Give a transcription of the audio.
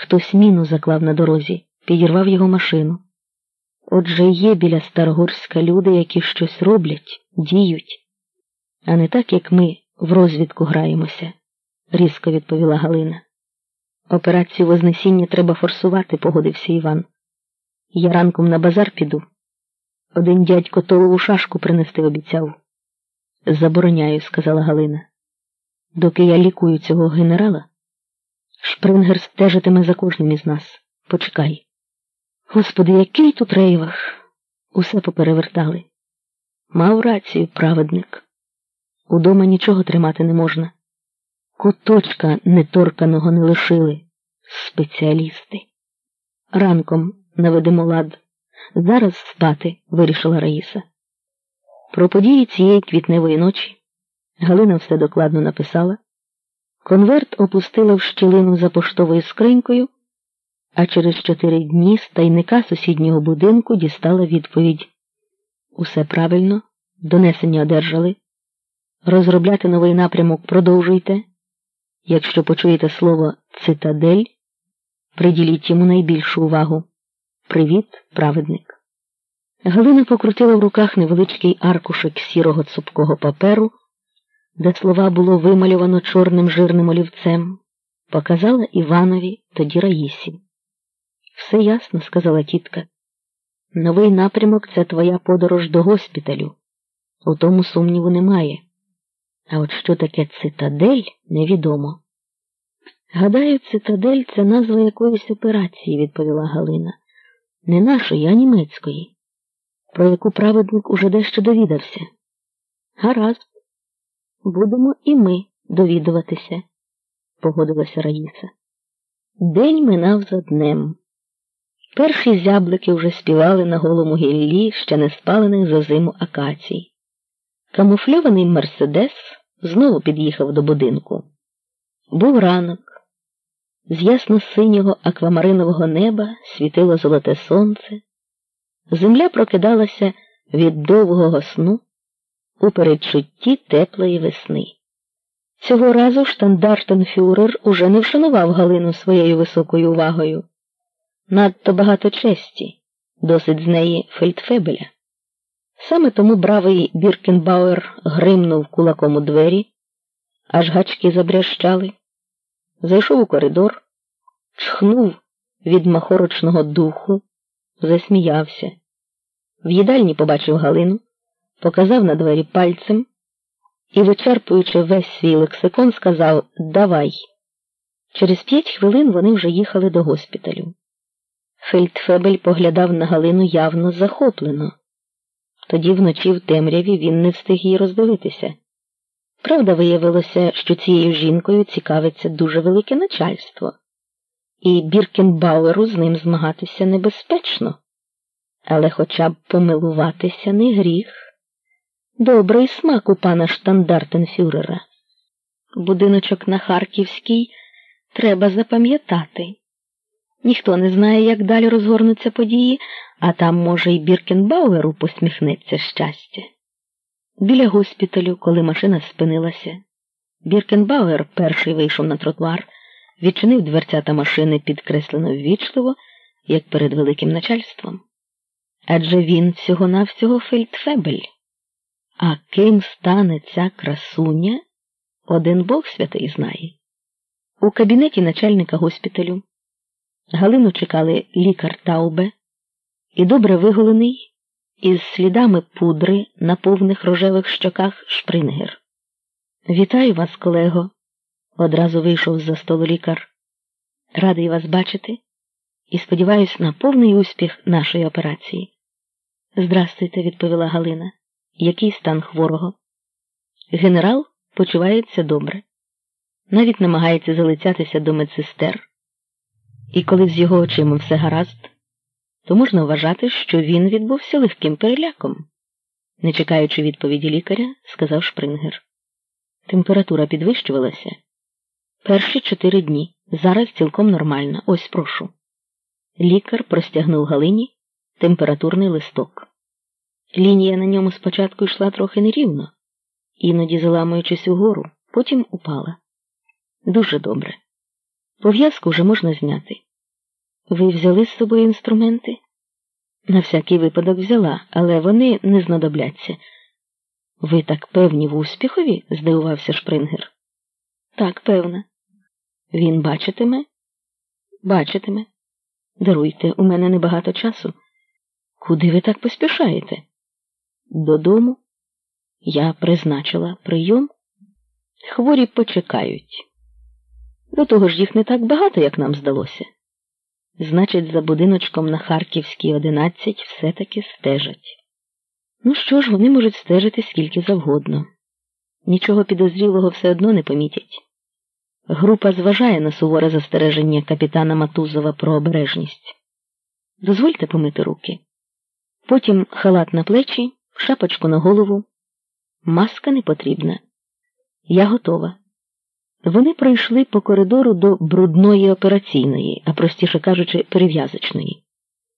Хтось міну заклав на дорозі, підірвав його машину. Отже, є біля Старогорська люди, які щось роблять, діють, а не так, як ми в розвідку граємося, різко відповіла Галина. Операцію Вознесіння треба форсувати, погодився Іван. Я ранком на базар піду. Один дядько толову шашку принести обіцяв. Забороняю, сказала Галина. Доки я лікую цього генерала, Шпрингер стежитиме за кожним із нас. Почекай. Господи, який тут рейвах. Усе поперевертали. Мав рацію праведник. Удома нічого тримати не можна. Куточка неторканого не лишили. Спеціалісти. Ранком наведемо лад. Зараз спати, вирішила Раїса. Про події цієї квітневої ночі Галина все докладно написала. Конверт опустила в щілину за поштовою скринькою, а через чотири дні з тайника сусіднього будинку дістала відповідь. Усе правильно, донесення одержали. Розробляти новий напрямок продовжуйте. Якщо почуєте слово цитадель, приділіть йому найбільшу увагу. Привіт, праведник. Галина покрутила в руках невеличкий аркушик сірого цупкого паперу, де слова було вималювано чорним жирним олівцем, показала Іванові тоді Раїсі. Все ясно, сказала тітка. Новий напрямок це твоя подорож до госпіталю. У тому сумніву немає. А от що таке цитадель, невідомо. Гадаю, цитадель це назва якоїсь операції, відповіла Галина. Не нашої, а німецької, про яку праведник уже дещо довідався. Гаразд, будемо і ми довідуватися, погодилася Раїса. День минав за днем. Перші зяблики вже співали на голому гіллі, ще не спалених за зиму акацій. Камуфльований Мерседес знову під'їхав до будинку. Був ранок. З ясно-синього аквамаринового неба світило золоте сонце. Земля прокидалася від довгого сну у передчутті теплої весни. Цього разу штандартенфюрер уже не вшанував Галину своєю високою увагою. Надто багато честі, досить з неї фельдфебеля. Саме тому бравий Біркенбауер гримнув кулаком у двері, аж гачки забрящали, зайшов у коридор, чхнув від махорочного духу, засміявся. В їдальні побачив Галину, показав на двері пальцем і, вичерпуючи весь свій лексикон, сказав Давай. Через п'ять хвилин вони вже їхали до госпіталю. Фельдфебель поглядав на Галину явно захоплено. Тоді вночі в темряві він не встиг її роздивитися. Правда, виявилося, що цією жінкою цікавиться дуже велике начальство, і Біркенбауеру з ним змагатися небезпечно, але хоча б помилуватися не гріх. Добрий смак у пана штандартенфюрера. Будиночок на Харківській треба запам'ятати. Ніхто не знає, як далі розгорнуться події, а там, може, і Біркенбауеру посміхнеться щастя. Біля госпіталю, коли машина спинилася, Біркенбауер перший вийшов на тротуар, відчинив дверцята машини підкреслено ввічливо, як перед великим начальством. Адже він всього-навсього фельдфебель. А ким стане ця красуня, один Бог святий знає. У кабінеті начальника госпіталю Галину чекали лікар Таубе і добре виголений, із слідами пудри на повних рожевих щоках шпрингер. Вітаю вас, колего, одразу вийшов за столу лікар. Радий вас бачити і сподіваюся на повний успіх нашої операції. Здрастуйте, відповіла Галина. Який стан хворого? Генерал почувається добре, навіть намагається залицятися до медсестер. І коли з його очима все гаразд, то можна вважати, що він відбувся легким переляком. Не чекаючи відповіді лікаря, сказав Шпрингер. Температура підвищувалася. Перші чотири дні. Зараз цілком нормальна. Ось прошу. Лікар простягнув Галині температурний листок. Лінія на ньому спочатку йшла трохи нерівно, іноді заламуючись угору, потім упала. Дуже добре. Пов'язку вже можна зняти. Ви взяли з собою інструменти? На всякий випадок взяла, але вони не знадобляться. Ви так певні в успіхові? здивувався Шпрингер. Так, певна. Він бачитиме? Бачитиме. Даруйте, у мене небагато часу. Куди ви так поспішаєте? Додому. Я призначила прийом. Хворі почекають. До того ж їх не так багато, як нам здалося. Значить, за будиночком на Харківській 11 все-таки стежать. Ну що ж, вони можуть стежити скільки завгодно. Нічого підозрілого все одно не помітять. Група зважає на суворе застереження капітана Матузова про обережність. Дозвольте помити руки. Потім халат на плечі, шапочку на голову. Маска не потрібна. Я готова. Вони пройшли по коридору до брудної операційної, а простіше кажучи, перев'язочної.